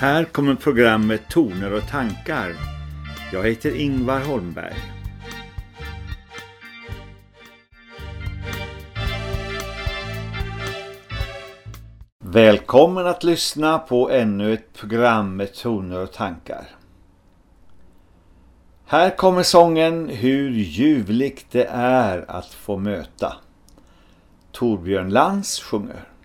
Här kommer programmet Toner och tankar. Jag heter Ingvar Holmberg. Välkommen att lyssna på ännu ett program med toner och tankar. Här kommer sången Hur ljuvligt det är att få möta. Torbjörn Lans sjunger.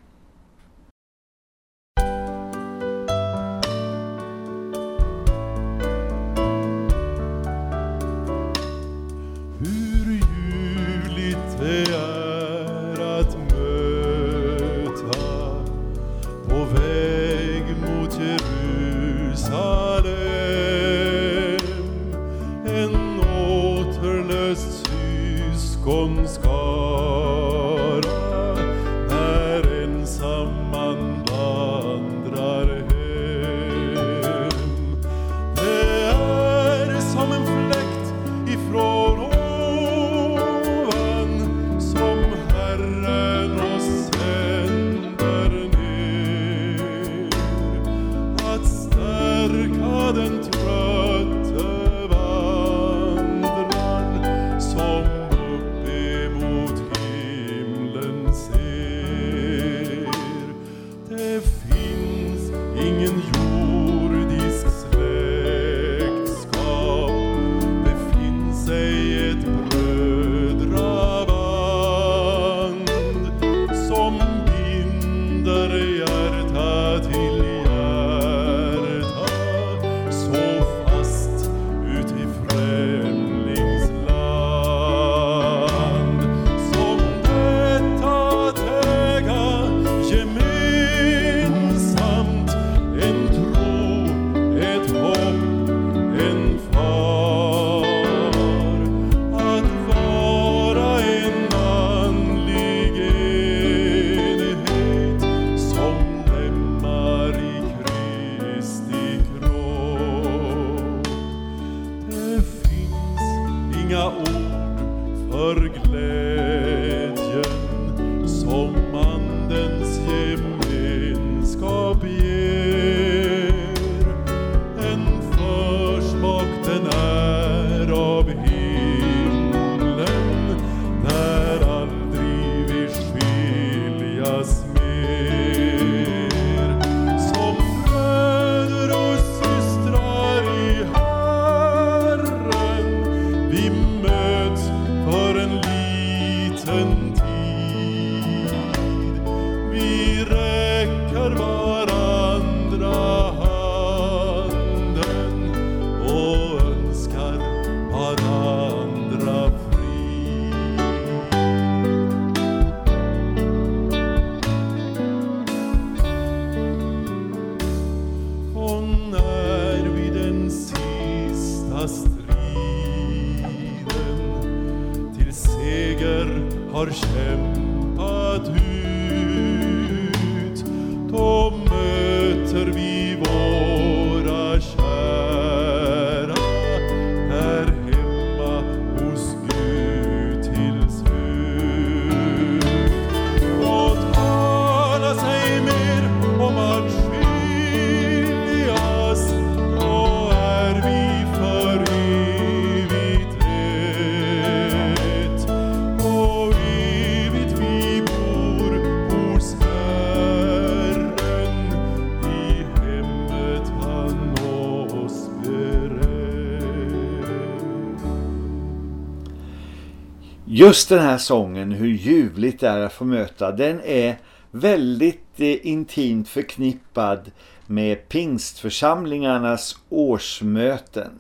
Just den här sången, hur ljuvligt det är att få möta, den är väldigt eh, intimt förknippad med pingstförsamlingarnas årsmöten.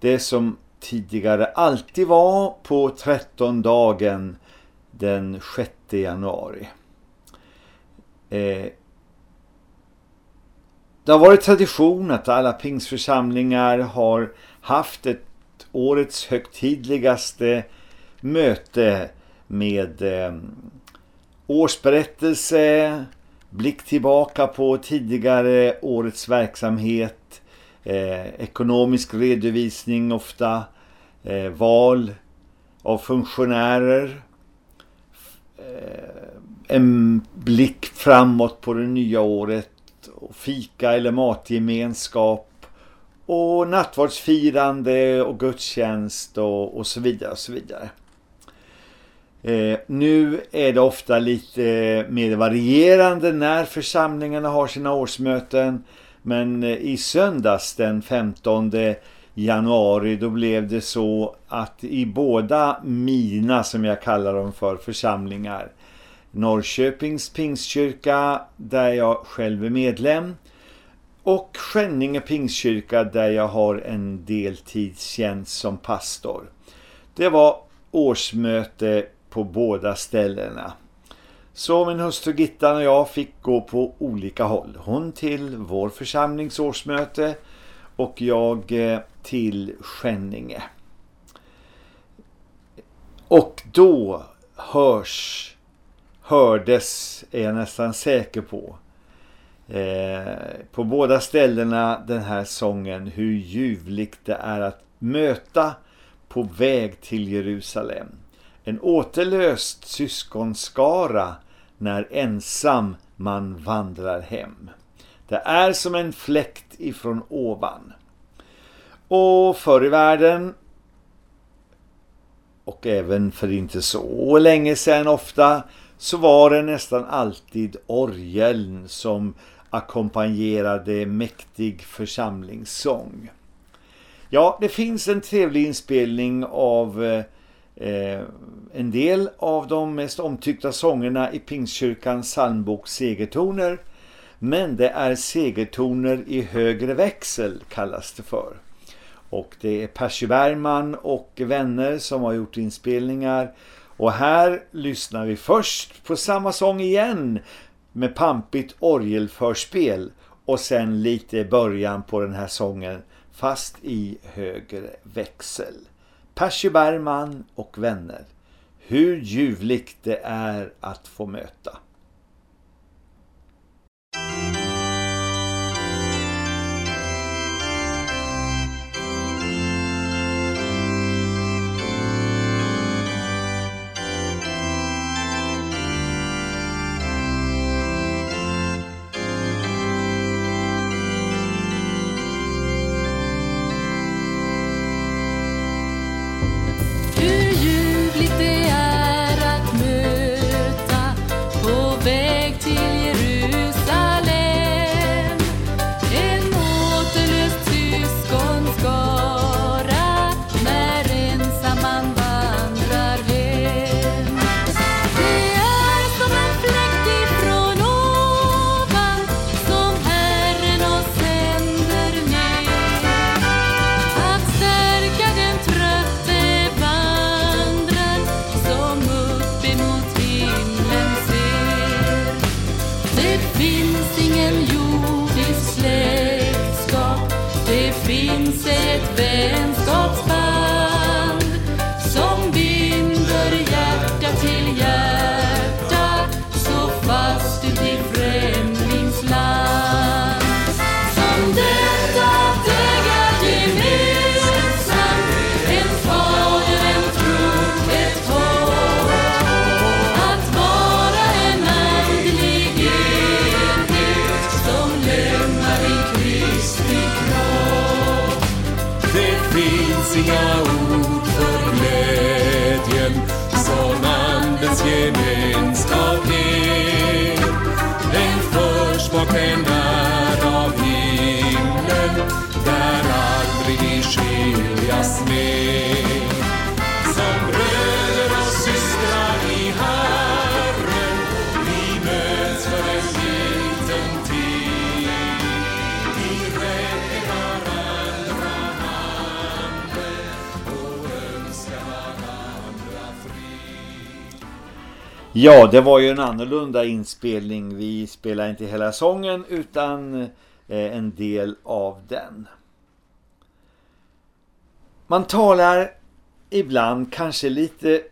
Det som tidigare alltid var på 13 dagen den 6 januari. Eh, det har varit tradition att alla pingstförsamlingar har haft ett årets högtidligaste möte med eh, årsberättelse, blick tillbaka på tidigare årets verksamhet, eh, ekonomisk redovisning ofta, eh, val av funktionärer, eh, en blick framåt på det nya året och fika eller matgemenskap och nattvardsfirande och gudstjänst och, och så vidare och så vidare. Eh, nu är det ofta lite mer varierande när församlingarna har sina årsmöten men eh, i söndags den 15 januari då blev det så att i båda mina som jag kallar dem för församlingar Norrköpings Pingstkyrka där jag själv är medlem och Skänninge Pingstkyrka där jag har en deltidstjänst som pastor. Det var årsmöte på båda ställena. Så min hustru Gittan och jag fick gå på olika håll. Hon till vår församlings årsmöte och jag eh, till Skänninge. Och då hörs, hördes, är jag nästan säker på, eh, på båda ställena den här sången hur ljuvligt det är att möta på väg till Jerusalem. En återlöst syskonskara när ensam man vandrar hem. Det är som en fläkt ifrån ovan. Och förr i världen och även för inte så länge sedan ofta så var det nästan alltid orgeln som ackompanjerade mäktig församlingssång. Ja, det finns en trevlig inspelning av eh, eh, en del av de mest omtyckta sångerna i Pingstkyrkans psalmbok Segertoner. Men det är segertoner i högre växel kallas det för. Och det är Percy Bergman och vänner som har gjort inspelningar. Och här lyssnar vi först på samma sång igen med pampigt orgelförspel och sen lite början på den här sången fast i högre växel. Percy Bergman och vänner. Hur ljuvligt det är att få möta. Ja, det var ju en annorlunda inspelning. Vi spelar inte hela sången utan eh, en del av den. Man talar ibland kanske lite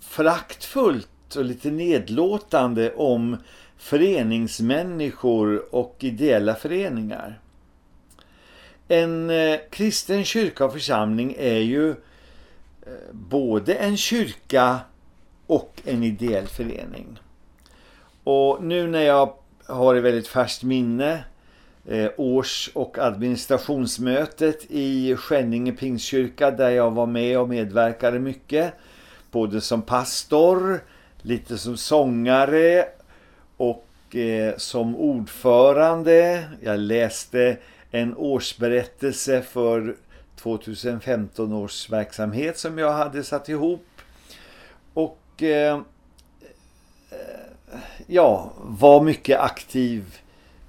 föraktfullt och lite nedlåtande om föreningsmänniskor och ideella föreningar. En eh, kristen kyrka och församling är ju eh, både en kyrka och en ideell förening. Och nu när jag har i väldigt färskt minne eh, års- och administrationsmötet i Skänninge Pingstkyrka där jag var med och medverkade mycket. Både som pastor, lite som sångare och eh, som ordförande. Jag läste en årsberättelse för 2015 års verksamhet som jag hade satt ihop. Och Eh, eh, ja, var mycket aktiv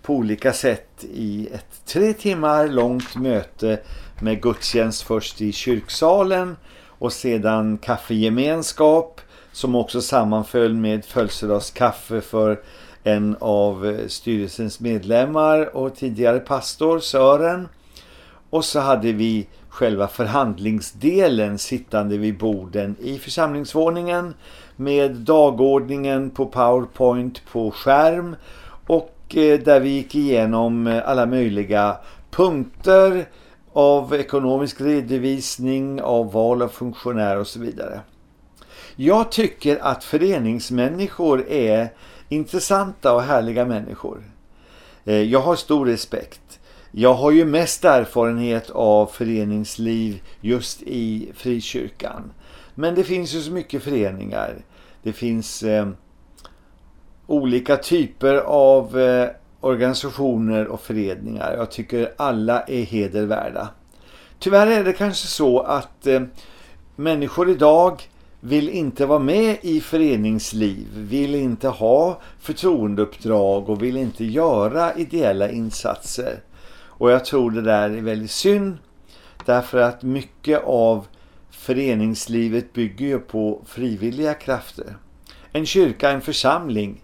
på olika sätt i ett tre timmar långt möte med gudstjänst först i kyrksalen och sedan kaffegemenskap som också sammanföll med födelsedagskaffe för en av eh, styrelsens medlemmar och tidigare pastor Sören. Och så hade vi själva förhandlingsdelen sittande vid borden i församlingsvåningen med dagordningen på PowerPoint på skärm och eh, där vi gick igenom eh, alla möjliga punkter av ekonomisk redovisning, av val av funktionär och så vidare. Jag tycker att föreningsmänniskor är intressanta och härliga människor. Eh, jag har stor respekt. Jag har ju mest erfarenhet av föreningsliv just i frikyrkan. Men det finns ju så mycket föreningar. Det finns eh, olika typer av eh, organisationer och föreningar. Jag tycker alla är hedervärda. Tyvärr är det kanske så att eh, människor idag vill inte vara med i föreningsliv, vill inte ha förtroendeuppdrag och vill inte göra ideella insatser. Och jag tror det där är väldigt synd därför att mycket av föreningslivet bygger ju på frivilliga krafter. En kyrka, en församling.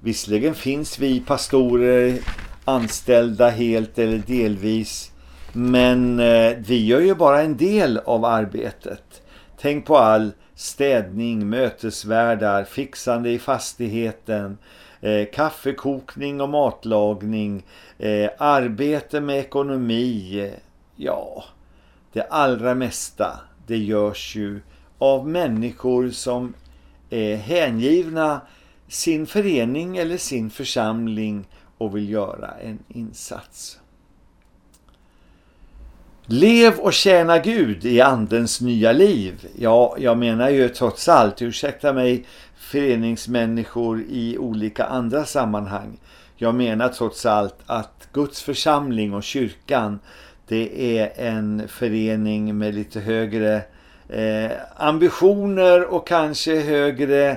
Visserligen finns vi pastorer anställda helt eller delvis men eh, vi gör ju bara en del av arbetet. Tänk på all städning, mötesvärdar, fixande i fastigheten, eh, kaffekokning och matlagning, eh, arbete med ekonomi, ja, det allra mesta det görs ju av människor som är hängivna sin förening eller sin församling och vill göra en insats. Lev och tjäna Gud i andens nya liv. Ja, jag menar ju trots allt, ursäkta mig föreningsmänniskor i olika andra sammanhang. Jag menar trots allt att Guds församling och kyrkan det är en förening med lite högre eh, ambitioner och kanske högre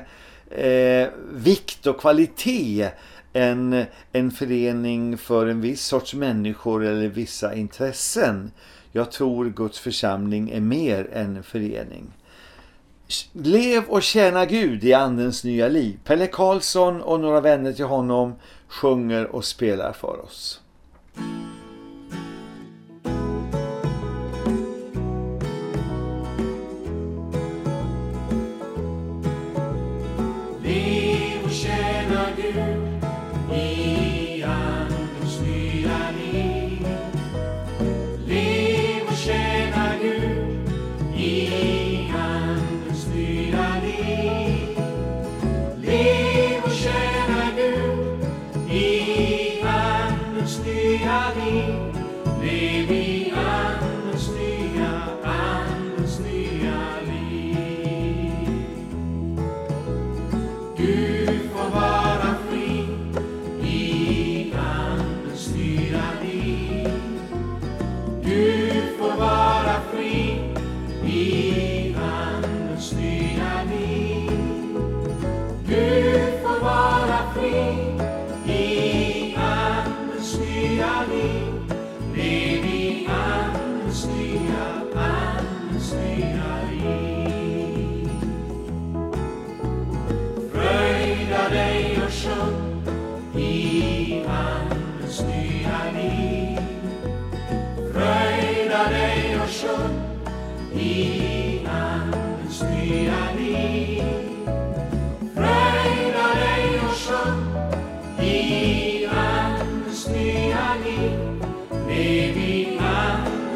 eh, vikt och kvalitet än en förening för en viss sorts människor eller vissa intressen. Jag tror Guds församling är mer än en förening. Lev och tjäna Gud i andens nya liv. Pelle Karlsson och några vänner till honom sjunger och spelar för oss.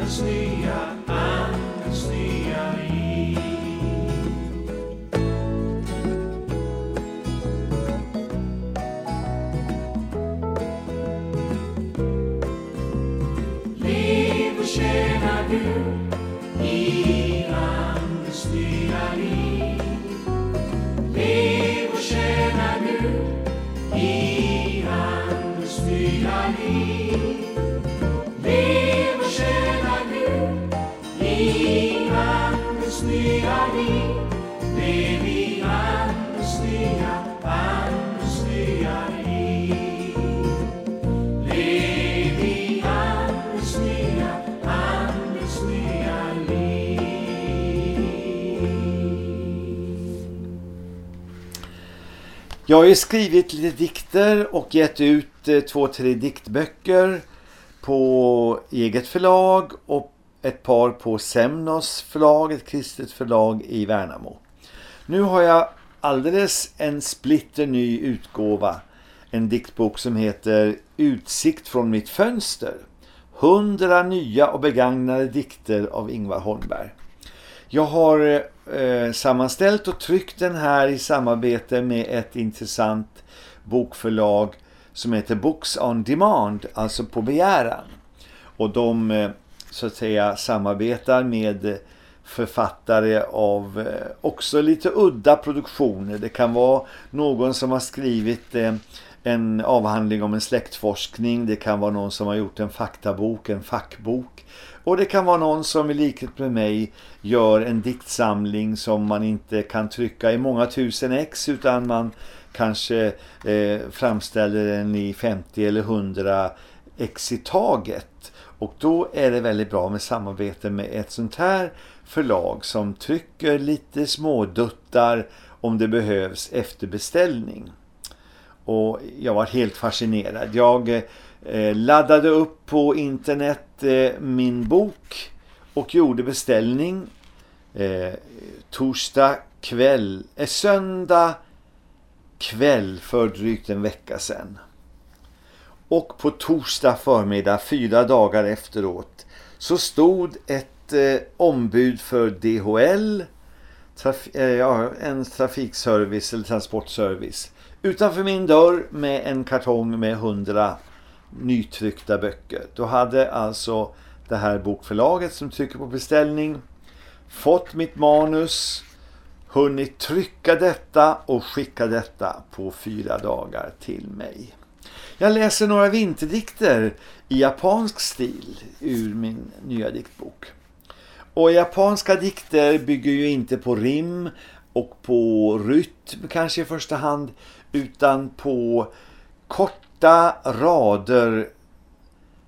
Christ. Jag har ju skrivit lite dikter och gett ut eh, två, tre diktböcker på eget förlag och ett par på Semnos förlag, ett kristet förlag i Värnamo. Nu har jag alldeles en splitter ny utgåva, en diktbok som heter Utsikt från mitt fönster. Hundra nya och begagnade dikter av Ingvar Holmberg. Jag har eh, eh, sammanställt och tryckt den här i samarbete med ett intressant bokförlag som heter Books on Demand, alltså på begäran. Och de eh, så att säga samarbetar med författare av eh, också lite udda produktioner. Det kan vara någon som har skrivit eh, en avhandling om en släktforskning. Det kan vara någon som har gjort en faktabok, en fackbok. Och det kan vara någon som i likhet med mig gör en diktsamling som man inte kan trycka i många tusen ex utan man kanske eh, framställer den i 50 eller 100 ex i taget. Och då är det väldigt bra med samarbete med ett sånt här förlag som trycker lite småduttar om det behövs efter beställning. Och jag var helt fascinerad. Jag eh, Eh, laddade upp på internet eh, min bok och gjorde beställning eh, torsdag kväll, eh, söndag kväll för drygt en vecka sedan. Och på torsdag förmiddag, fyra dagar efteråt, så stod ett eh, ombud för DHL, traf eh, ja, en trafikservice eller transportservice, utanför min dörr med en kartong med hundra nytryckta böcker. Då hade alltså det här bokförlaget som trycker på beställning fått mitt manus, hunnit trycka detta och skicka detta på fyra dagar till mig. Jag läser några vinterdikter i japansk stil ur min nya diktbok. Och japanska dikter bygger ju inte på rim och på rytm kanske i första hand utan på Åtta rader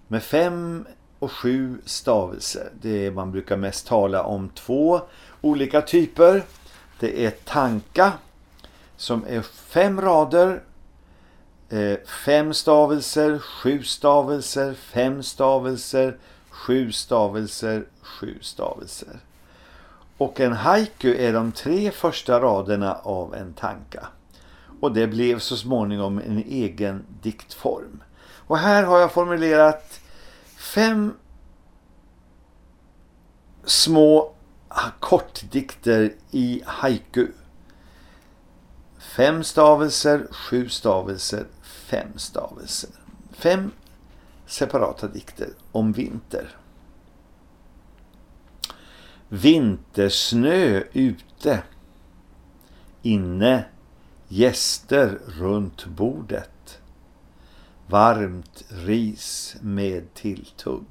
med fem och sju stavelser. Det är, man brukar mest tala om två olika typer. Det är tanka som är fem rader, eh, fem stavelser, sju stavelser, fem stavelser, sju stavelser, sju stavelser. Och en haiku är de tre första raderna av en tanka. Och det blev så småningom en egen diktform. Och här har jag formulerat fem små kortdikter i haiku. Fem stavelser, sju stavelser, fem stavelser. Fem separata dikter om vinter. Vintersnö ute. Inne gäster runt bordet. Varmt ris med tilltugg.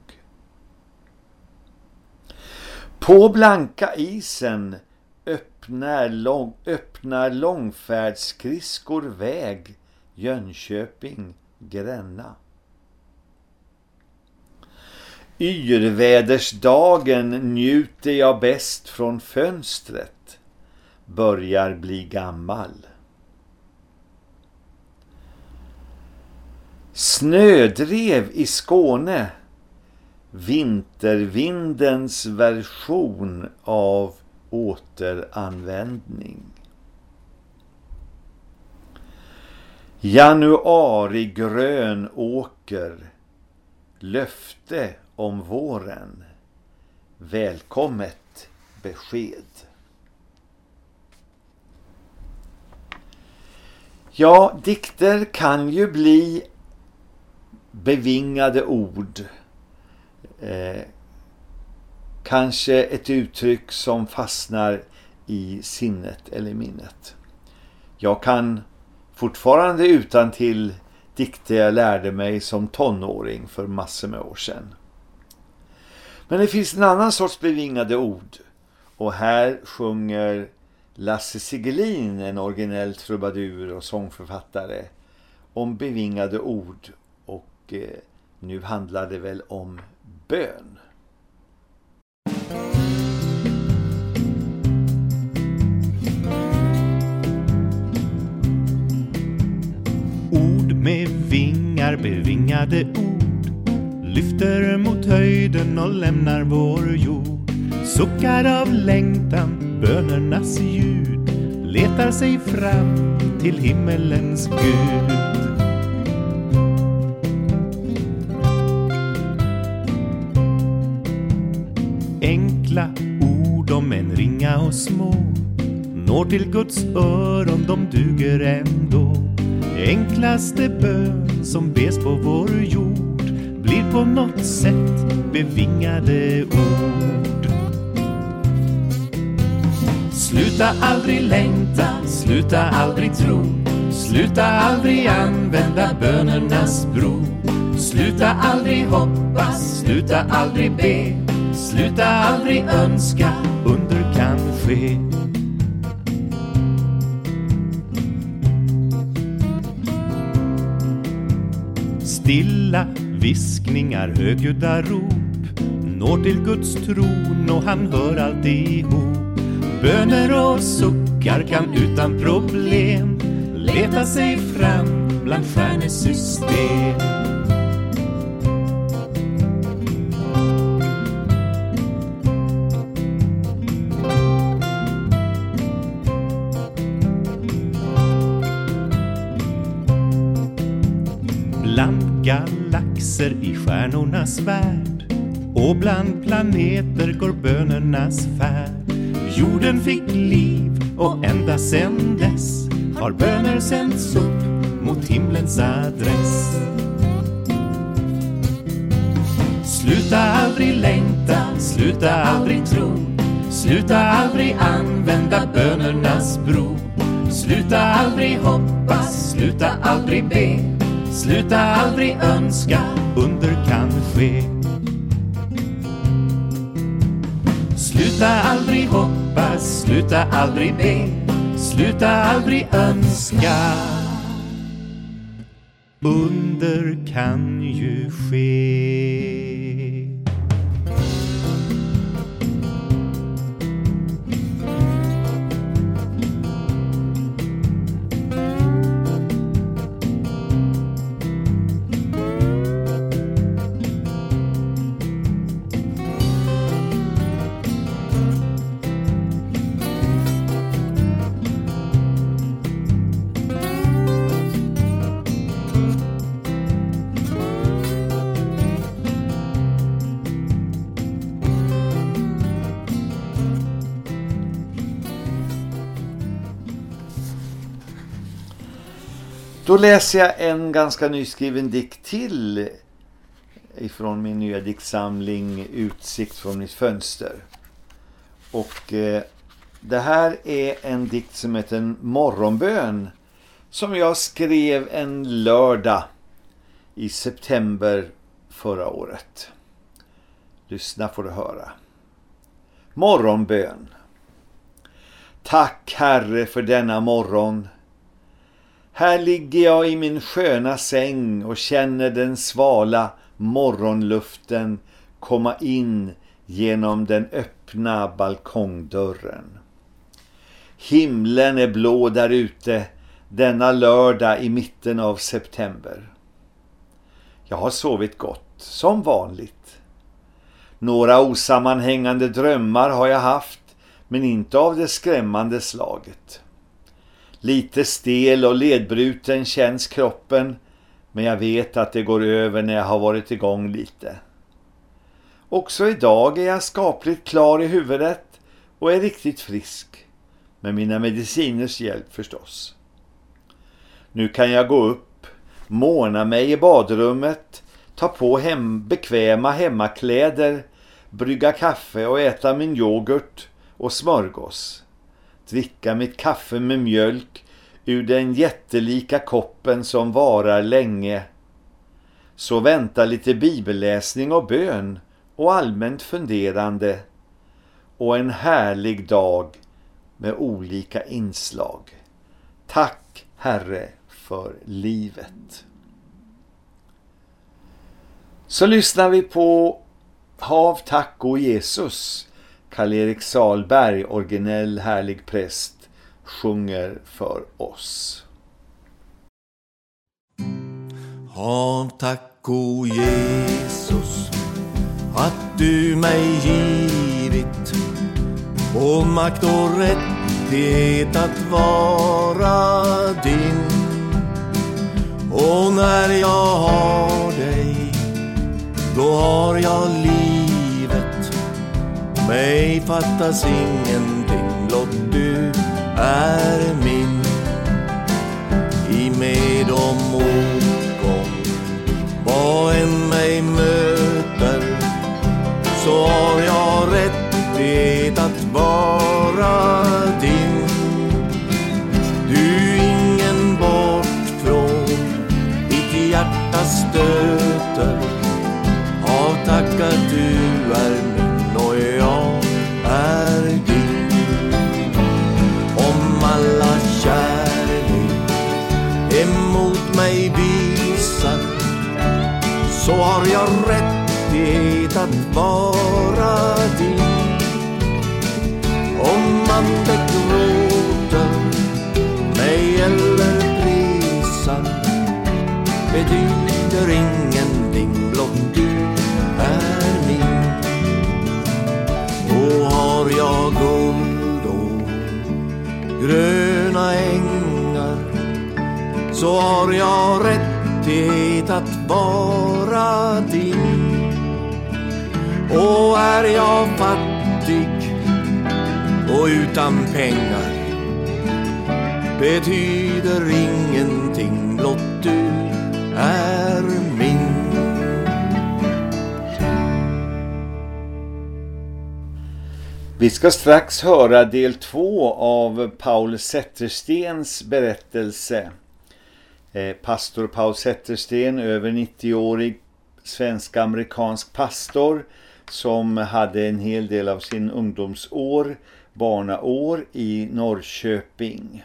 På blanka isen öppnar, lång, öppnar långfärdsskriskor väg Jönköping, Gränna. Yrvädersdagen njuter jag bäst från fönstret, börjar bli gammal. Snödrev i Skåne. Vintervindens version av återanvändning. Januari grön åker. Löfte om våren. Välkommet besked. Ja, dikter kan ju bli bevingade ord. Eh, Kanske ett uttryck som fastnar i sinnet eller minnet. Jag kan fortfarande utan till dikter jag lärde mig som tonåring för massor med år sedan. Men det finns en annan sorts bevingade ord. Och här sjunger Lasse Sigelin, en originell trubadur och sångförfattare, om bevingade ord. Och nu handlar det väl om bön. Ord med vingar, bevingade ord lyfter mot höjden och lämnar vår jord. Suckar av längtan, bönernas ljud letar sig fram till himmelens Gud. Enkla ord om en ringa och små når till Guds öron, de duger ändå. Enklaste bön som bes på vår jord blir på något sätt bevingade ord. Sluta aldrig längta, sluta aldrig tro, sluta aldrig använda bönernas bro. Sluta aldrig hoppas, sluta aldrig be, sluta aldrig önska, under kan ske. Stilla viskningar, högljudda rop når till Guds tron och han hör alltihop. Böner och suckar kan utan problem leta sig fram bland stjärnesystem. Bland galaxer i stjärnornas värld och bland planeter går bönernas färd. Jorden fick liv och ända sen dess har böner sänts upp mot himlens adress. Sluta aldrig längta, sluta aldrig tro, sluta aldrig använda bönernas bro. Sluta aldrig hoppas, sluta aldrig be, sluta aldrig önska, under kan ske. Sluta aldrig hoppas, sluta aldrig be, sluta aldrig önska. Under kan ju ske. Då läser jag en ganska nyskriven dikt till ifrån min nya diktsamling Utsikt från mitt fönster. Och eh, det här är en dikt som heter en morgonbön som jag skrev en lördag i september förra året. Lyssna får du höra. Morgonbön. Tack Herre för denna morgon. Här ligger jag i min sköna säng och känner den svala morgonluften komma in genom den öppna balkongdörren. Himlen är blå där ute denna lördag i mitten av september. Jag har sovit gott, som vanligt. Några osammanhängande drömmar har jag haft, men inte av det skrämmande slaget. Lite stel och ledbruten känns kroppen, men jag vet att det går över när jag har varit igång lite. Också idag är jag skapligt klar i huvudet och är riktigt frisk, med mina mediciners hjälp förstås. Nu kan jag gå upp, måna mig i badrummet, ta på hem bekväma hemmakläder, brygga kaffe och äta min yoghurt och smörgås. Dricka mitt kaffe med mjölk ur den jättelika koppen som varar länge. Så vänta lite bibelläsning och bön och allmänt funderande och en härlig dag med olika inslag. Tack Herre för livet. Så lyssnar vi på Hav tack och Jesus. Karl-Erik Salberg, originell härlig präst, sjunger för oss. Hav tack o Jesus att du mig givit och makt och rättighet att vara din. Och när jag har dig, då har jag. Mig fattas ingenting, blott du är min. I med och motgång, vad än mig möter, så har jag rättighet att vara din. Du ingen bort från ditt hjärtas stöd att vara din. Om man begråter mig eller prisar betyder ingenting, blott du är min. Och har jag guld och gröna ängar så har jag rättighet att vara din. Och är jag fattig och utan pengar betyder ingenting, blott du är min. Vi ska strax höra del två av Paul Zetterstens berättelse. Eh, pastor Paul Zettersten, över 90-årig svensk-amerikansk pastor som hade en hel del av sin ungdomsår, barnaår i Norrköping.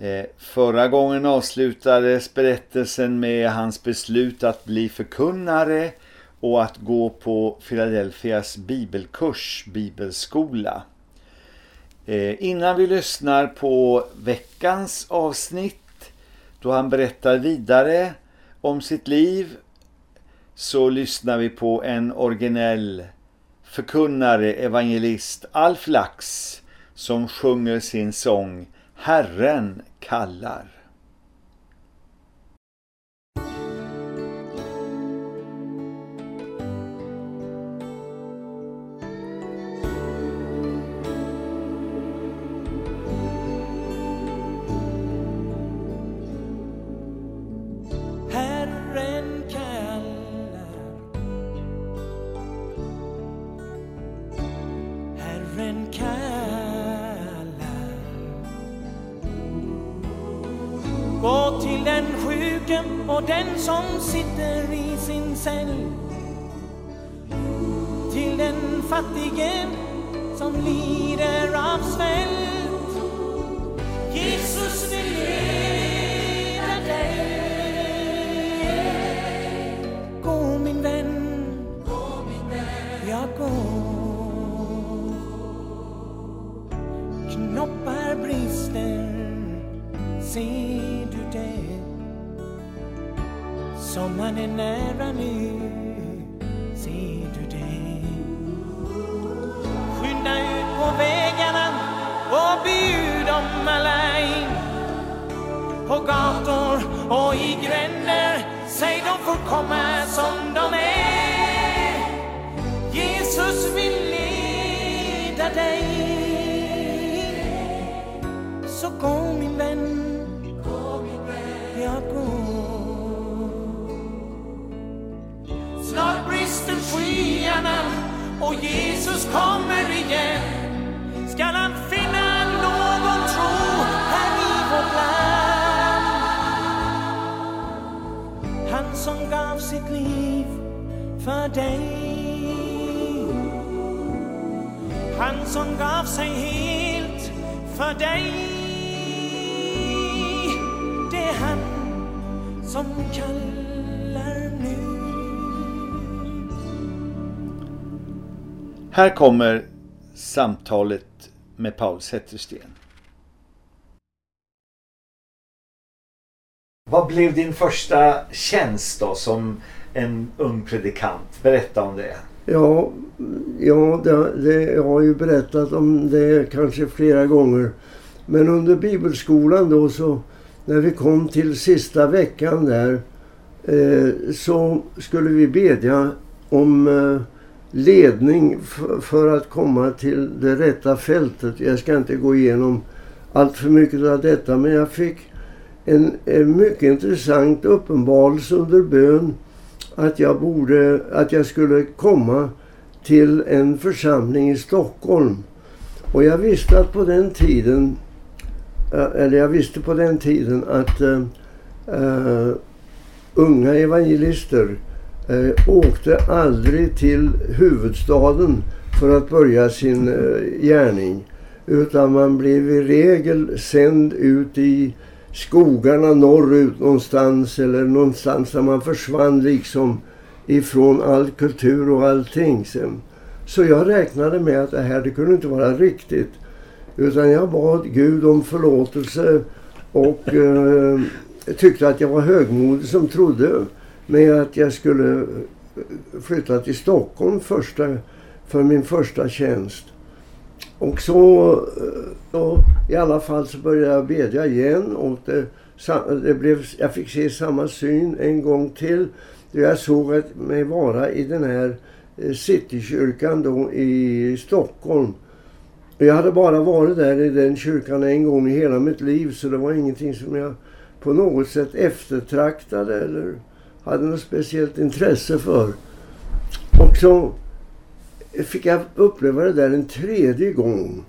Eh, förra gången avslutades berättelsen med hans beslut att bli förkunnare och att gå på Philadelphias bibelkurs, bibelskola. Eh, innan vi lyssnar på veckans avsnitt då han berättar vidare om sitt liv så lyssnar vi på en originell förkunnare, evangelist Alf Lax som sjunger sin sång Herren kallar. På gator och i gränder. Säg de får komma som de är. Jesus vill leda dig. Så gå min vän, ja gå. Snart brister skyarna och Jesus kommer igen. Skall han för dig. Han som gav sig helt för dig. Det är han som kallar nu. Här kommer samtalet med Paul Zettersten. Vad blev din första tjänst då som en ung predikant? Berätta om det. Ja, ja det, det, jag har ju berättat om det kanske flera gånger. Men under bibelskolan då så när vi kom till sista veckan där eh, så skulle vi bedja om eh, ledning för att komma till det rätta fältet. Jag ska inte gå igenom allt för mycket av detta men jag fick en, en mycket intressant uppenbarelse under bön att jag, borde, att jag skulle komma till en församling i Stockholm. Och jag visste att på den tiden, eh, eller jag visste på den tiden att uh, uh, unga evangelister uh, åkte aldrig till huvudstaden för att börja sin gärning. Utan man blev i regel sänd ut i skogarna norrut någonstans eller någonstans där man försvann liksom ifrån all kultur och allting sen. Så jag räknade med att det här det kunde inte vara riktigt. Utan jag bad Gud om förlåtelse och eh, tyckte att jag var högmodig som trodde med att jag skulle flytta till Stockholm första, för min första tjänst. Och så, eh, då, i alla fall så började jag bedja igen och det, det blev, jag fick se samma syn en gång till. Jag såg att mig vara i den här eh, Citykyrkan då i Stockholm. Jag hade bara varit där i den kyrkan en gång i hela mitt liv så det var ingenting som jag på något sätt eftertraktade eller hade något speciellt intresse för. Och så fick jag uppleva det där en tredje gång.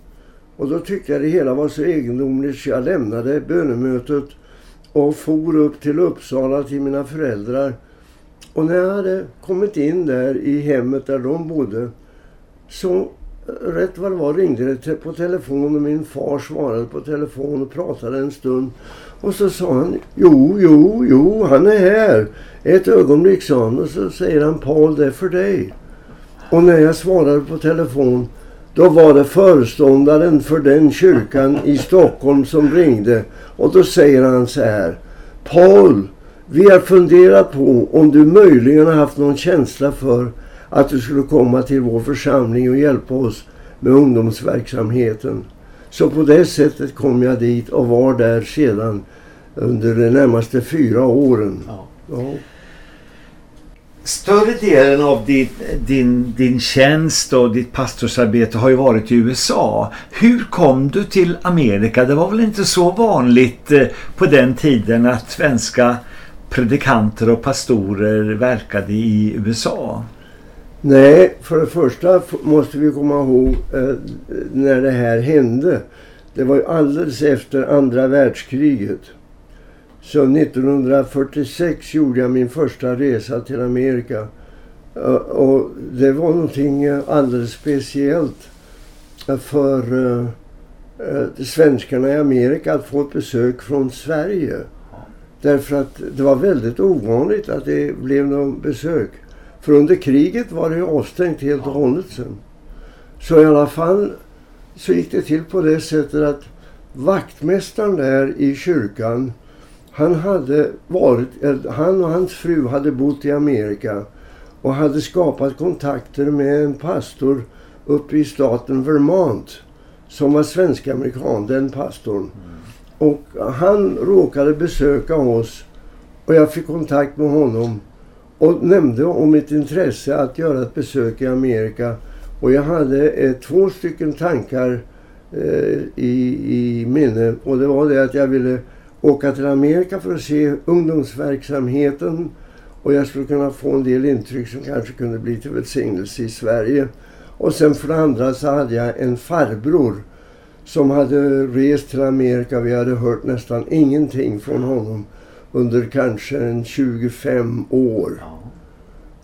Och då tyckte jag det hela var så egendomligt så jag lämnade bönemötet och for upp till Uppsala till mina föräldrar. Och när jag hade kommit in där i hemmet där de bodde så rätt vad det var ringde det på telefon och min far svarade på telefon och pratade en stund. Och så sa han, jo, jo, jo, han är här. Ett ögonblick sa han och så säger han, Paul det är för dig. Och när jag svarade på telefon då var det föreståndaren för den kyrkan i Stockholm som ringde. Och då säger han så här. Paul, vi har funderat på om du möjligen har haft någon känsla för att du skulle komma till vår församling och hjälpa oss med ungdomsverksamheten. Så på det sättet kom jag dit och var där sedan under de närmaste fyra åren. Ja. Ja. Större delen av din, din, din tjänst och ditt pastorsarbete har ju varit i USA. Hur kom du till Amerika? Det var väl inte så vanligt eh, på den tiden att svenska predikanter och pastorer verkade i USA? Nej, för det första måste vi komma ihåg eh, när det här hände. Det var ju alldeles efter andra världskriget. Så 1946 gjorde jag min första resa till Amerika. Eh, och det var någonting eh, alldeles speciellt för eh, svenskarna i Amerika att få ett besök från Sverige. Därför att det var väldigt ovanligt att det blev någon besök. För under kriget var det ju avstängt helt och hållet sen. Så i alla fall så gick det till på det sättet att vaktmästaren där i kyrkan han, hade varit, han och hans fru hade bott i Amerika och hade skapat kontakter med en pastor uppe i staten Vermont som var svensk-amerikan, den pastorn. Mm. Och han råkade besöka oss och jag fick kontakt med honom och nämnde om mitt intresse att göra ett besök i Amerika. Och jag hade eh, två stycken tankar eh, i, i minne och det var det att jag ville åka till Amerika för att se ungdomsverksamheten och jag skulle kunna få en del intryck som kanske kunde bli till välsignelse i Sverige. Och sen för det andra så hade jag en farbror som hade rest till Amerika. Vi hade hört nästan ingenting från honom under kanske en 25 år.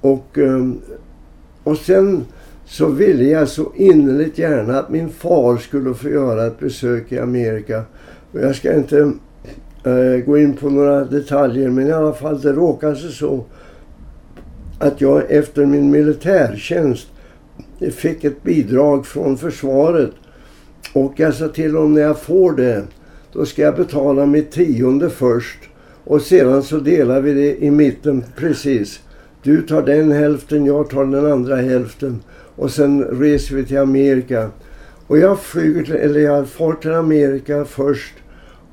Och, ehm, och sen så ville jag så innerligt gärna att min far skulle få göra ett besök i Amerika. Och jag ska inte eh, gå in på några detaljer men i alla fall det råkade sig så att jag efter min militärtjänst fick ett bidrag från försvaret. Och jag sa till honom när jag får det då ska jag betala mitt tionde först. Och sedan så delar vi det i mitten precis. Du tar den hälften, jag tar den andra hälften. Och sen reser vi till Amerika. Och jag flyger till, eller jag far till Amerika först.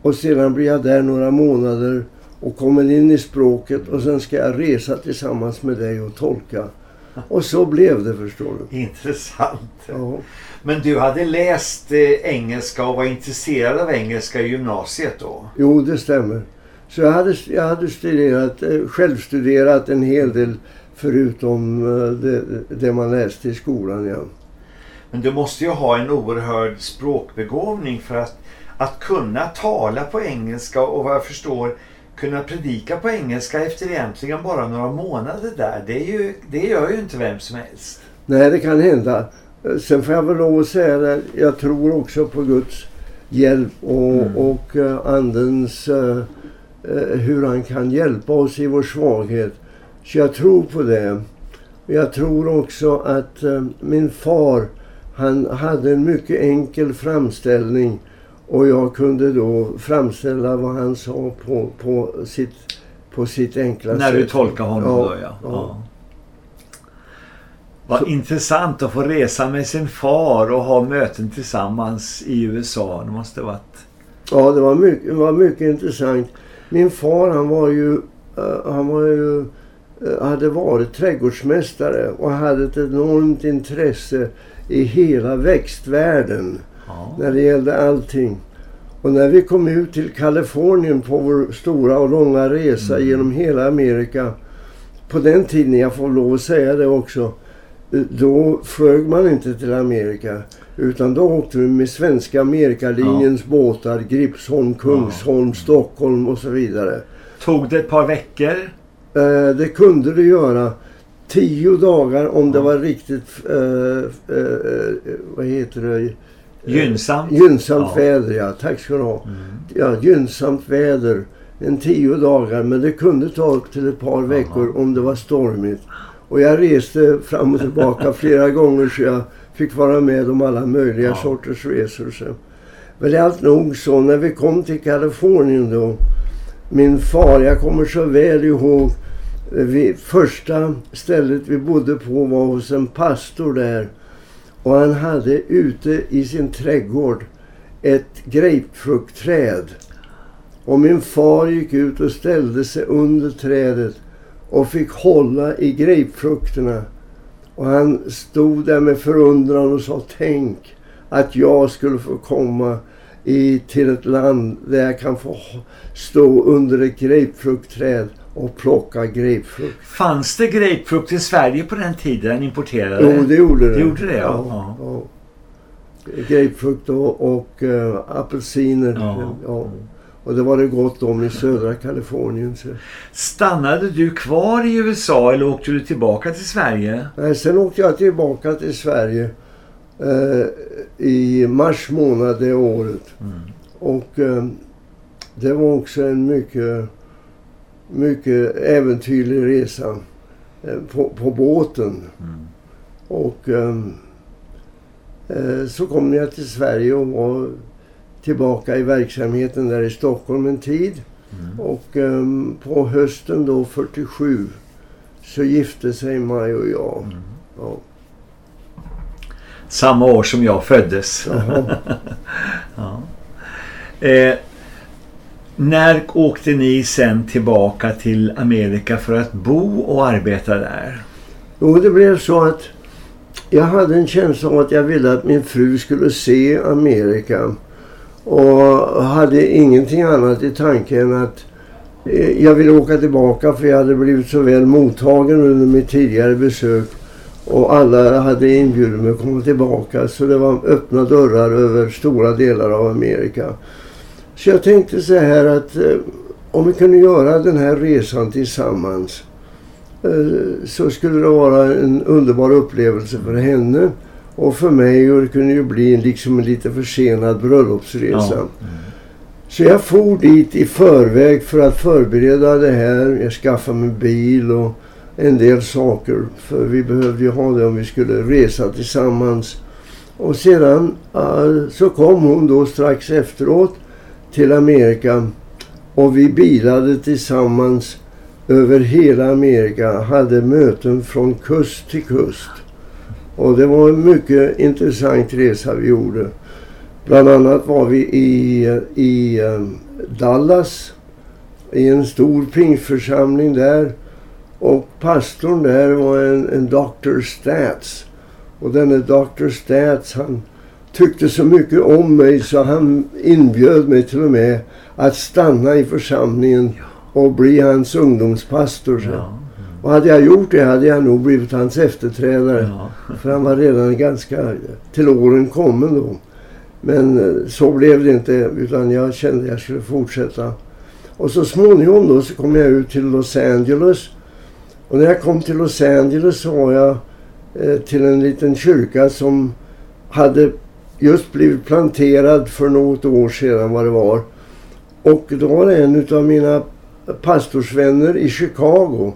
Och sedan blir jag där några månader och kommer in i språket. Och sen ska jag resa tillsammans med dig och tolka. Och så blev det förstår du. Intressant. Ja. Men du hade läst eh, engelska och var intresserad av engelska i gymnasiet då? Jo, det stämmer. Så jag hade, jag hade studerat, eh, självstuderat en hel del förutom eh, det, det man läste i skolan. Ja. Men du måste ju ha en oerhörd språkbegåvning för att, att kunna tala på engelska och vad jag förstår kunna predika på engelska efter egentligen bara några månader där. Det, är ju, det gör ju inte vem som helst. Nej, det kan hända. Sen får jag väl lov att säga det. Jag tror också på Guds hjälp och, Mm. och eh, Andens eh, eh, hur han kan hjälpa oss i vår svaghet. Så jag tror på det. Jag tror också att min far han hade en mycket enkel framställning och jag kunde då framställa vad han sa på, på, sitt, på sitt enkla När sätt. du tolkar honom Ja, då ja. ja. ja. Vad intressant att få resa med sin far och ha möten tillsammans i USA. Det måste varit... Ja, det var mycket, var mycket intressant. Min far han var ju, eh, han var ju, eh, hade varit trädgårdsmästare och hade ett enormt intresse i hela växtvärlden Ja. när det gällde allting. Och när vi kom ut till Kalifornien på vår stora och långa resa genom hela Amerika. På den tiden, jag får lov att säga det också, då flög man inte till Amerika. Utan då åkte vi med svenska Amerikalinjens båtar, Gripsholm, Kungsholm, Stockholm och så vidare. Tog det ett par veckor? Eh, det kunde du göra. Tio dagar om det var riktigt, eh, eh, eh, vad heter det? Gynnsamt? Gynnsamt Ja. väder, ja. Tack ska du ha. Mm. Ja, gynnsamt väder. En tio dagar, men det kunde ta upp till ett par veckor om det var stormigt. Och jag reste fram och tillbaka flera gånger så jag fick vara med om alla möjliga Ja. sorters resor. Så. Men det är allt nog så, när vi kom till Kalifornien då. Min far, jag kommer så väl ihåg. eh, Vi, första stället vi bodde på var hos en pastor där. Och han hade ute i sin trädgård ett grapefruktträd. Och min far gick ut och ställde sig under trädet och fick hålla i grapefrukterna. Och han stod där med förundran och sa tänk att jag skulle få komma i, till ett land där jag kan få stå under ett grapefruktträd och plocka grapefrukt. Fanns det grapefrukt i Sverige på den tiden? Importerade? Jo, det gjorde det. Det gjorde det, ja. ja. ja. Grapefrukt och, och eh, apelsiner. Ja. Ja. Och det var det gott om i södra Kalifornien. Så. Stannade du kvar i USA eller åkte du tillbaka till Sverige? Nej, sen åkte jag tillbaka till Sverige eh, i mars månad det året. Mm. Och eh, det var också en mycket, mycket äventyrlig resa eh, på, på båten. Mm. Och ehm, eh, så kom jag till Sverige och var tillbaka i verksamheten där i Stockholm en tid. Mm. Och ehm, på hösten då 47 så gifte sig Maj och jag. Mm. Ja. Samma år som jag föddes. Ja. Eh, när åkte ni sen tillbaka till Amerika för att bo och arbeta där? Jo, det blev så att jag hade en känsla av att jag ville att min fru skulle se Amerika. Och hade ingenting annat i tanken än att eh, jag ville åka tillbaka för jag hade blivit så väl mottagen under mitt tidigare besök. Och alla hade inbjudit mig att komma tillbaka. Så det var öppna dörrar över stora delar av Amerika. Så jag tänkte så här att eh, om vi kunde göra den här resan tillsammans eh, så skulle det vara en underbar upplevelse för henne och för mig och det kunde ju bli liksom en lite försenad bröllopsresa. Ja. Mm. Så jag for dit i förväg för att förbereda det här. Jag skaffade mig bil och en del saker. För vi behövde ju ha det om vi skulle resa tillsammans. Och sedan uh, så kom hon då strax efteråt till Amerika. Och vi bilade tillsammans över hela Amerika. Hade möten från kust till kust. Och det var en mycket intressant resa vi gjorde. Bland annat var vi i, i eh, Dallas i en stor pingstförsamling där. Och pastorn där var en, en Dr. Stats. Och denne Dr. Stats han tyckte så mycket om mig så han inbjöd mig till och med att stanna i församlingen och bli hans ungdomspastor. Så. Ja. Och hade jag gjort det hade jag nog blivit hans efterträdare. Ja. För han var redan ganska till åren kommen då. Men eh, så blev det inte utan jag kände att jag skulle fortsätta. Och så småningom då så kom jag ut till Los Angeles. Och när jag kom till Los Angeles så var jag eh, till en liten kyrka som hade just blivit planterad för något år sedan vad det var. Och då var det en av mina pastorsvänner i Chicago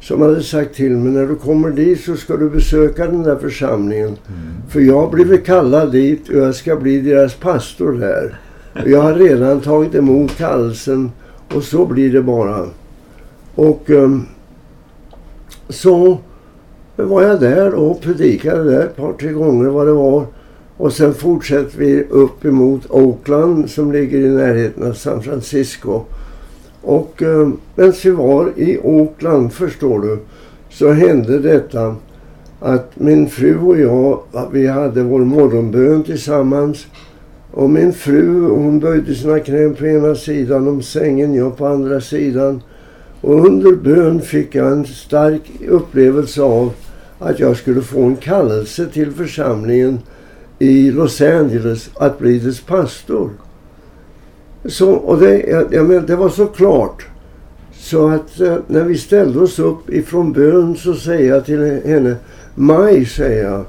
som hade sagt till mig när du kommer dit så ska du besöka den där församlingen. Mm. För jag har blivit kallad dit och jag ska bli deras pastor där. Och jag har redan tagit emot kallelsen och så blir det bara. Och um, så var jag där och predikade där ett par, tre gånger vad det var. Och sen fortsätter vi upp emot Oakland som ligger i närheten av San Francisco. Och eh, medan vi var i Oakland, förstår du, så hände detta att min fru och jag, vi hade vår morgonbön tillsammans. Och min fru, hon böjde sina knän på ena sidan om sängen, jag på andra sidan. Och under bön fick jag en stark upplevelse av att jag skulle få en kallelse till församlingen i Los Angeles att bli dess pastor. Så, och det, jag, menar, det var så klart. Så att eh, när vi ställde oss upp ifrån bön så säger jag till henne, Maj säger jag,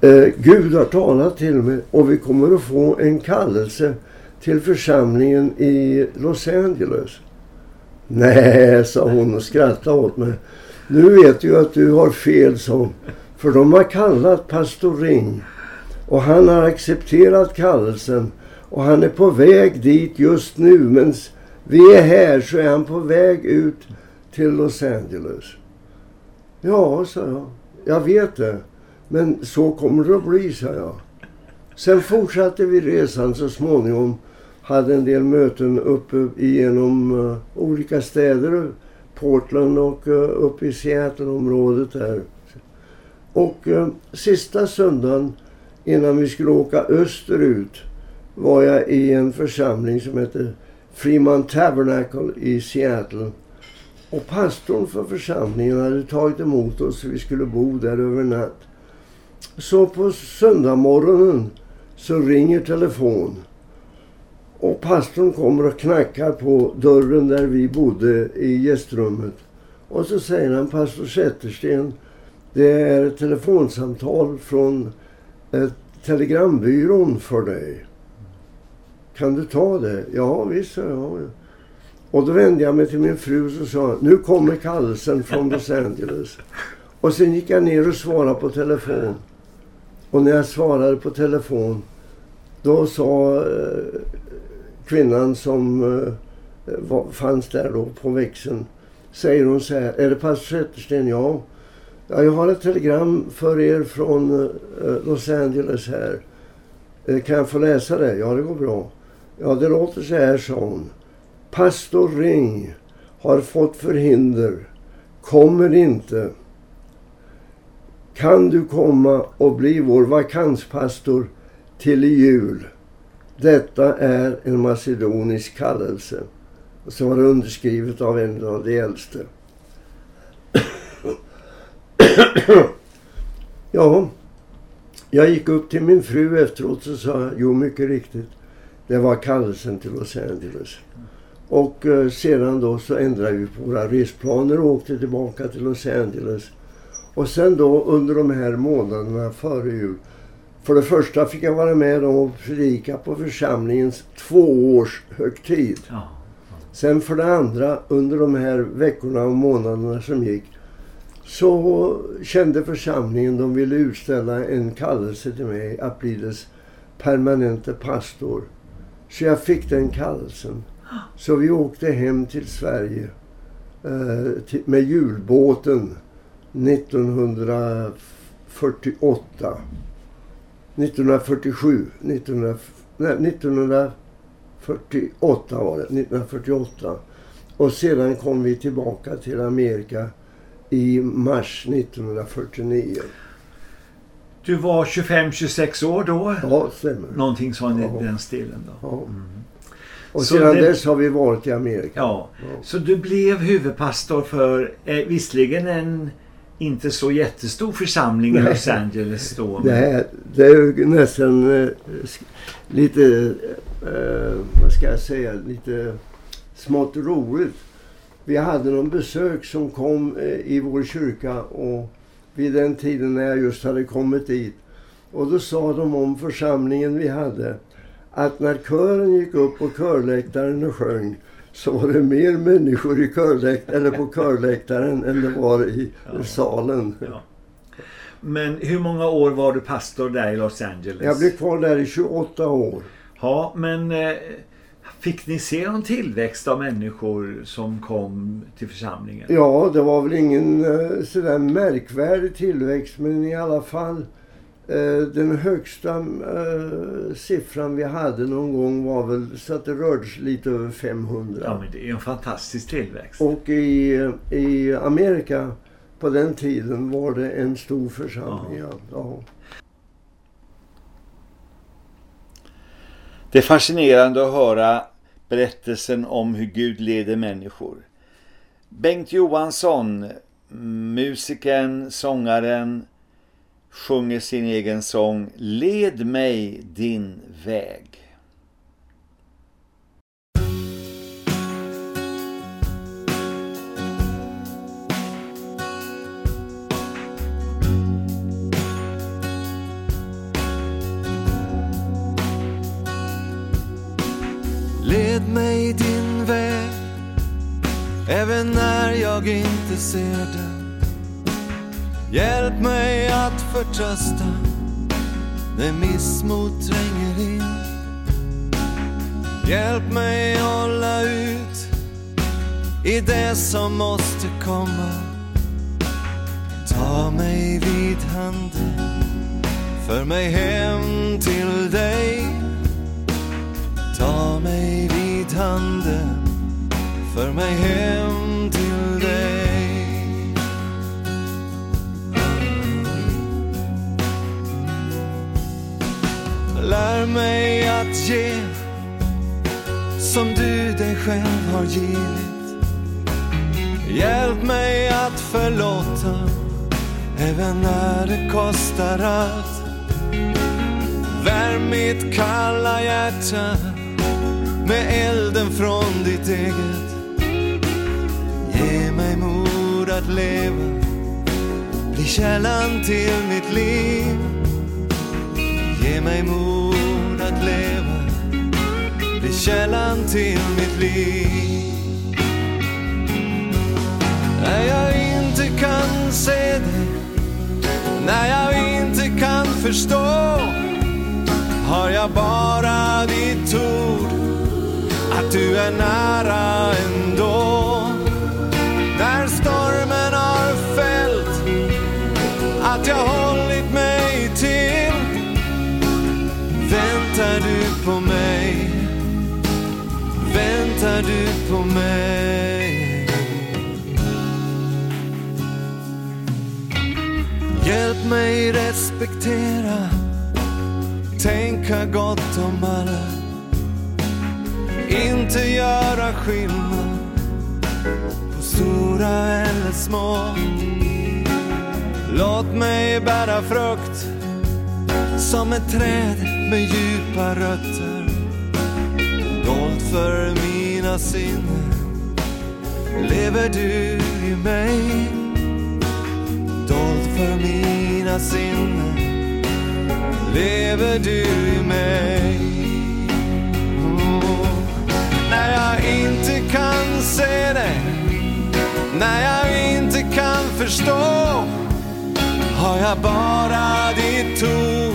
eh, Gud har talat till mig och vi kommer att få en kallelse till församlingen i Los Angeles. Nej, sa hon och skrattade åt mig. Nu vet du att du har fel, som För de har kallat pastor Ring. Och han har accepterat kallelsen. Och han är på väg dit just nu. Men vi är här så är han på väg ut till Los Angeles. Ja, sa jag. Jag vet det. Men så kommer det att bli, sa jag. Sen fortsatte vi resan så småningom. Hade en del möten uppe genom uh, eh, olika städer. Portland och uh, uppe i Seattle-området där. Och uh, sista söndagen innan vi skulle åka österut var jag i en församling som hette Freeman Tabernacle i Seattle. Och pastorn för församlingen hade tagit emot oss så vi skulle bo där över natt. Så på söndagmorgonen så ringer telefon. Och pastorn kommer och knackar på dörren där vi bodde i gästrummet. Och så säger han, pastor Zettersten, det är ett telefonsamtal från Eh, telegrambyrån för dig. Kan du ta det? Ja visst, sa jag. Och då vände jag mig till min fru och sa, nu kommer kallelsen från Los Angeles. Och sen gick jag ner och svarade på telefon. Och när jag svarade på telefon, då sa eh, kvinnan som eh, var, fanns där då på växeln, säger hon så här, är det pastor Zettersten? Ja ja. Jag har ett telegram för er från eh, Los Angeles här. Eh, kan jag få läsa det? Ja, det går bra. Ja, det låter så här, sa hon. Pastor Ring har fått förhinder. Kommer inte. Kan du komma och bli vår vakanspastor till i jul? Detta är en macedonisk kallelse. Och så var det underskrivet av en av de äldste. Ja, jag gick upp till min fru efteråt och sa, jo mycket riktigt, det var kallelsen till Los Angeles. Och eh, sedan då så ändrade vi på våra resplaner och åkte tillbaka till Los Angeles. Och sen då under de här månaderna före jul. För det första fick jag vara med och predika på församlingens tvåårshögtid. Ja. Sen för det andra under de här veckorna och månaderna som gick så kände församlingen de ville utställa en kallelse till mig att bli dess permanente pastor. Så jag fick den kallelsen. Så vi åkte hem till Sverige eh, med julbåten 1948. 1947. 1900, nej, 1948 var det. 1948. Och sedan kom vi tillbaka till Amerika i mars 1949. Du var 25-26 år då? Ja, stämmer. Någonting sånt Ja. i den stilen då. Ja. Och Så sedan det- dess har vi varit i Amerika. Ja, Ja. så du blev huvudpastor för eh, visserligen en inte så jättestor församling i Nej. Los Angeles då. Det, här, det är nästan eh, lite, eh, vad ska jag säga, lite smått roligt. Vi hade någon besök som kom eh, i vår kyrka och vid den tiden när jag just hade kommit dit. Och då sa de om församlingen vi hade att när kören gick upp på körläktaren och sjöng så var det mer människor i körläkt eller på körläktaren än det var i Ja. salen. Ja. Men hur många år var du pastor där i Los Angeles? Jag blev kvar där i 28 år. Ja, men eh, fick ni se någon tillväxt av människor som kom till församlingen? Ja, det var väl ingen eh, sådär märkvärdig tillväxt men i alla fall eh, den högsta eh, siffran vi hade någon gång var väl så att det rörde sig lite över 500. Ja, men det är en fantastisk tillväxt. Och i, i Amerika på den tiden var det en stor församling. Ja. Ja. Det är fascinerande att höra berättelsen om hur Gud leder människor. Bengt Johansson, musikern, sångaren, sjunger sin egen sång Led mig din väg. Led mig din väg Även när jag inte ser den. Hjälp mig att förtrösta När missmod tränger in. Hjälp mig hålla ut I det som måste komma. Ta mig vid handen För mig hem till dig mig vid handen För mig hem till dig. Lär mig att ge Som du dig själv har givit. Hjälp mig att förlåta Även när det kostar allt. Värm mitt kalla hjärta med elden från ditt eget. Ge mig mod att leva, bli källan till mitt liv. Ge mig mod att leva, bli källan till mitt liv. När jag inte kan se dig, när jag inte kan förstå har jag bara ditt ord att du är nära ändå. När stormen har fällt, att jag hållit mig till. Väntar du på mig? Väntar du på mig? Hjälp mig respektera tänka gott om alla inte göra skillnad på stora eller små Låt mig bära frukt som ett träd med djupa rötter. Dolt för mina sinnen lever du i mig. Dolt för mina sinnen lever du i mig. När jag inte kan se dig, när jag inte kan förstå har jag bara ditt ord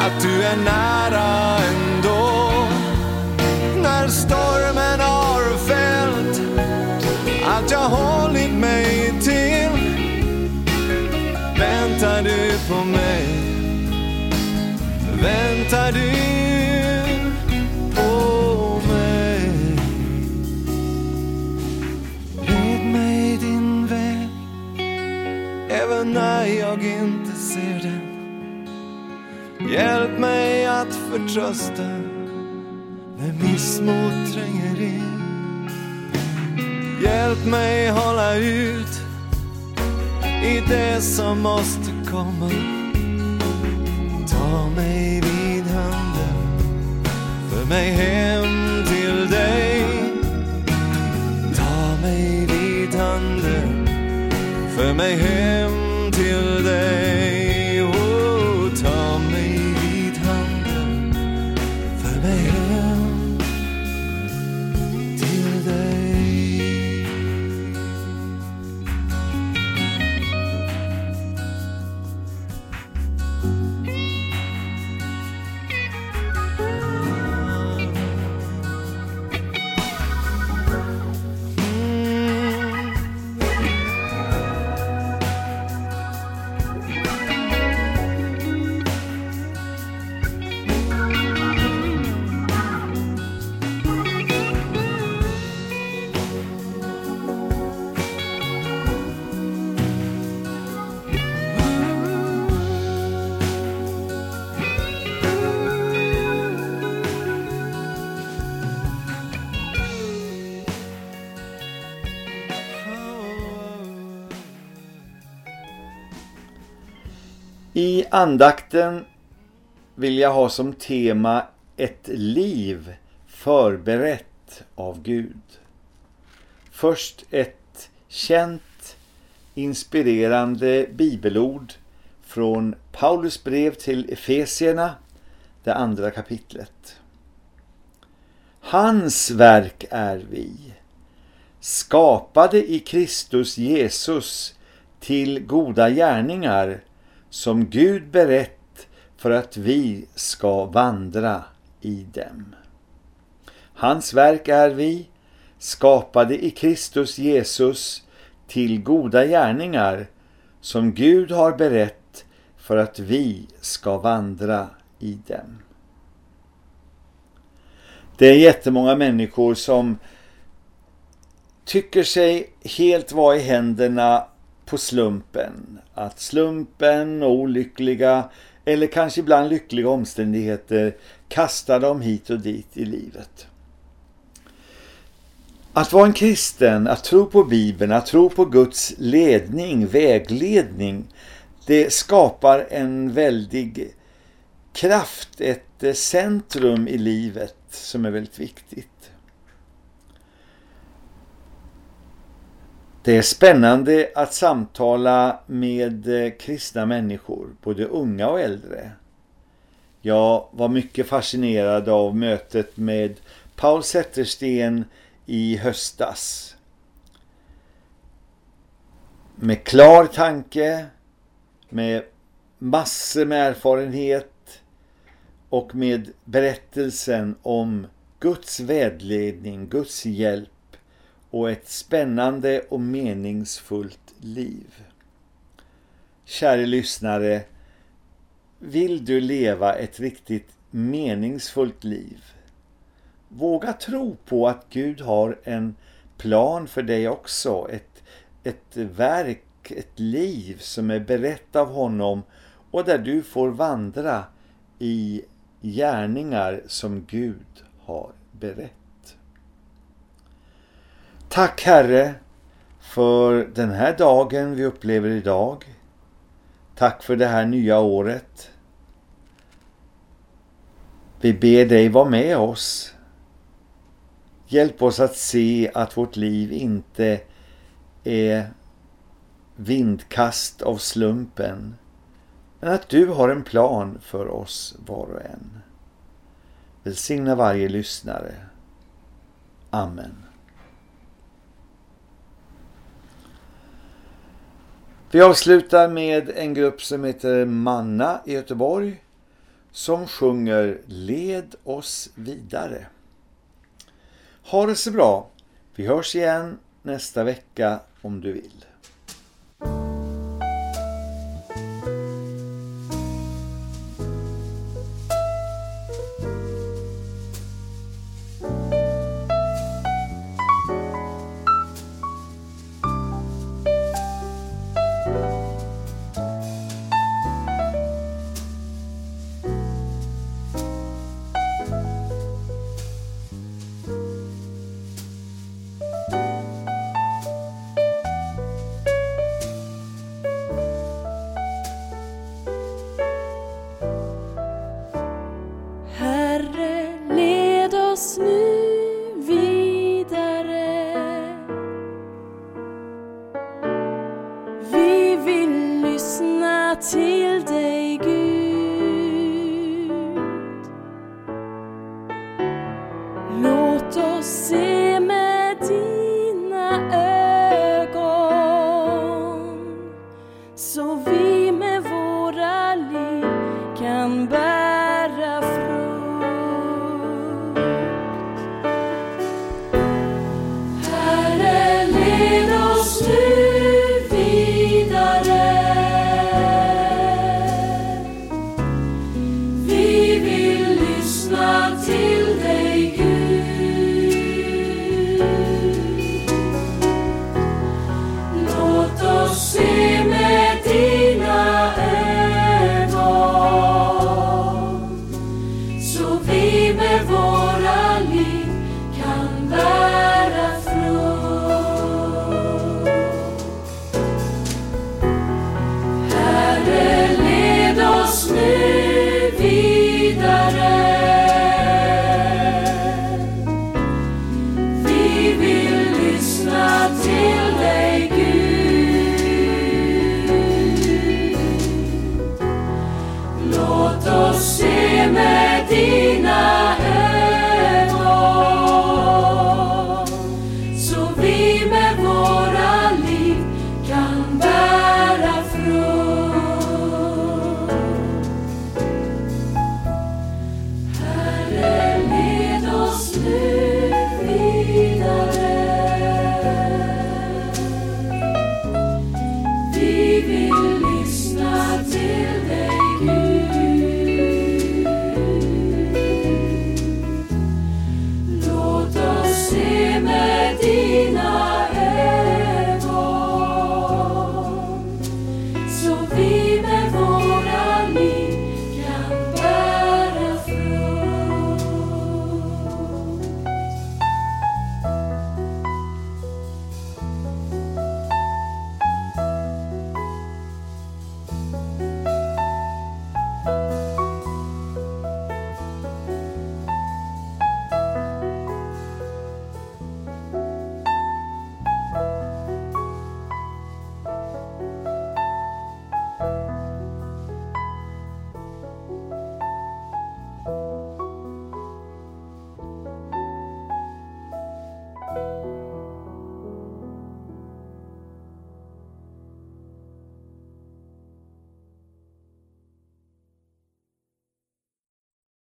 att du är nära ändå. När stormen har fällt allt jag hållit mig till väntar du på mig väntar du jag inte ser den Hjälp mig att förtrösta när missmod tränger in. Hjälp mig hålla ut i det som måste komma. Ta mig vid handen för mig hem till dig. Ta mig vid handen för mig hem I andakten vill jag ha som tema ett liv förberett av Gud. Först ett känt, inspirerande bibelord från Paulus brev till Efesierna, det andra kapitlet. Hans verk är vi, skapade i Kristus Jesus till goda gärningar som Gud berett för att vi ska vandra i dem. Hans verk är vi, skapade i Kristus Jesus till goda gärningar som Gud har berett för att vi ska vandra i dem. Det är jättemånga människor som tycker sig helt vara i händerna på slumpen. Att slumpen och olyckliga eller kanske ibland lyckliga omständigheter kastar dem hit och dit i livet. Att vara en kristen, att tro på Bibeln, att tro på Guds ledning, vägledning, det skapar en väldig kraft, ett eh, centrum i livet som är väldigt viktigt. Det är spännande att samtala med eh, kristna människor, både unga och äldre. Jag var mycket fascinerad av mötet med Paul Zettersten i höstas. Med klar tanke, med massor med erfarenhet och med berättelsen om Guds vägledning, Guds hjälp och ett spännande och meningsfullt liv. Kära lyssnare, vill du leva ett riktigt meningsfullt liv? Våga tro på att Gud har en plan för dig också, ett, ett verk, ett liv som är berett av honom och där du får vandra i gärningar som Gud har berett. Tack Herre för den här dagen vi upplever idag. Tack för det här nya året. Vi ber dig vara med oss. Hjälp oss att se att vårt liv inte är vindkast av slumpen. Men att du har en plan för oss var och en. Välsigna varje lyssnare. Amen. Vi avslutar med en grupp som heter Manna i Göteborg som sjunger Led oss vidare. Ha det så bra. Vi hörs igen nästa vecka om du vill. Father.